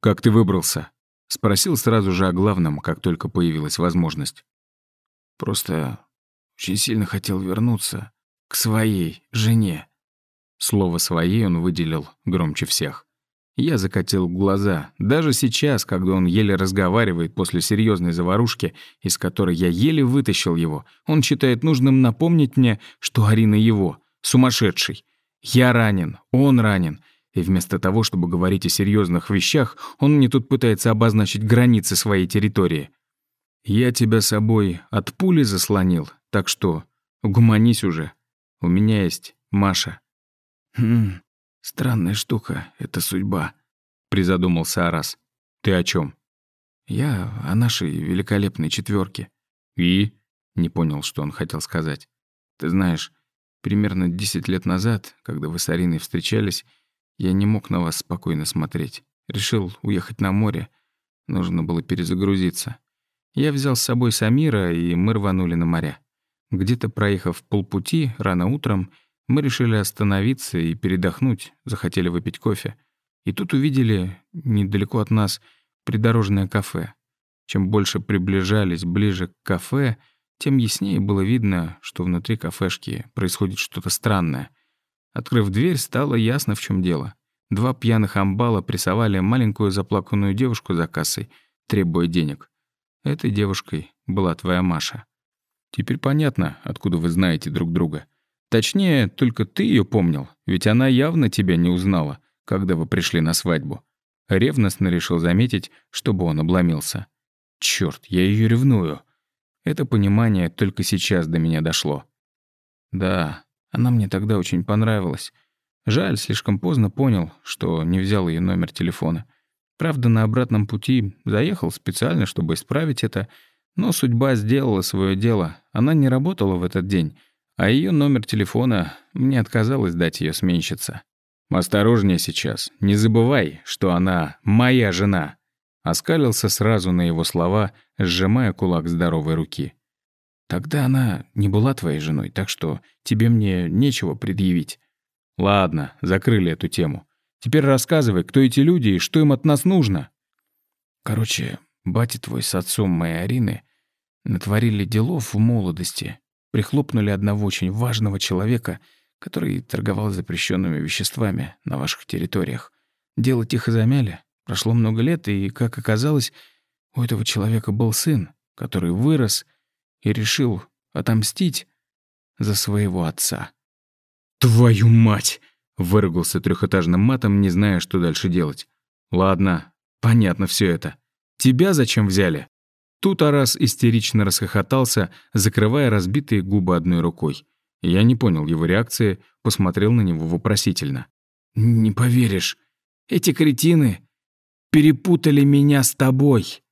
«Как ты выбрался?» Спросил сразу же о главном, как только появилась возможность. «Просто очень сильно хотел вернуться к своей жене». Слово «своей» он выделил громче всех. Я закатил глаза. Даже сейчас, когда он еле разговаривает после серьезной заварушки, из которой я еле вытащил его, он считает нужным напомнить мне, что Арина его, сумасшедший. Я ранен, он ранен. И вместо того, чтобы говорить о серьезных вещах, он мне тут пытается обозначить границы своей территории. Я тебя собой от пули заслонил, так что гуманись уже. У меня есть Маша. Хм, странная штука, это судьба, призадумался Арас. Ты о чем? Я о нашей великолепной четверке. И? Не понял, что он хотел сказать. Ты знаешь, примерно 10 лет назад, когда вы с Ариной встречались, я не мог на вас спокойно смотреть. Решил уехать на море. Нужно было перезагрузиться. Я взял с собой Самира, и мы рванули на моря. Где-то проехав полпути, рано утром, мы решили остановиться и передохнуть, захотели выпить кофе. И тут увидели, недалеко от нас, придорожное кафе. Чем больше приближались ближе к кафе, тем яснее было видно, что внутри кафешки происходит что-то странное. Открыв дверь, стало ясно, в чем дело. Два пьяных амбала прессовали маленькую заплаканную девушку за кассой, требуя денег. Этой девушкой была твоя Маша. Теперь понятно, откуда вы знаете друг друга. Точнее, только ты ее помнил, ведь она явно тебя не узнала, когда вы пришли на свадьбу. Ревностно решил заметить, чтобы он обломился. Черт, я ее ревную. Это понимание только сейчас до меня дошло. Да, она мне тогда очень понравилась. Жаль, слишком поздно понял, что не взял ее номер телефона. Правда, на обратном пути заехал специально, чтобы исправить это, но судьба сделала свое дело. Она не работала в этот день, а ее номер телефона мне отказалась дать ее сменщица. «Осторожнее сейчас. Не забывай, что она моя жена». Оскалился сразу на его слова, сжимая кулак здоровой руки. «Тогда она не была твоей женой, так что тебе мне нечего предъявить». «Ладно, закрыли эту тему. Теперь рассказывай, кто эти люди и что им от нас нужно». «Короче, батя твой с отцом моей Арины натворили делов в молодости, прихлопнули одного очень важного человека, который торговал запрещенными веществами на ваших территориях. Дело тихо замяли, прошло много лет, и, как оказалось, у этого человека был сын, который вырос и решил отомстить за своего отца. «Твою мать!» — выругался трехэтажным матом, не зная, что дальше делать. «Ладно, понятно все это. Тебя зачем взяли?» Тут Арас истерично расхохотался, закрывая разбитые губы одной рукой. Я не понял его реакции, посмотрел на него вопросительно. «Не поверишь, эти кретины перепутали меня с тобой!»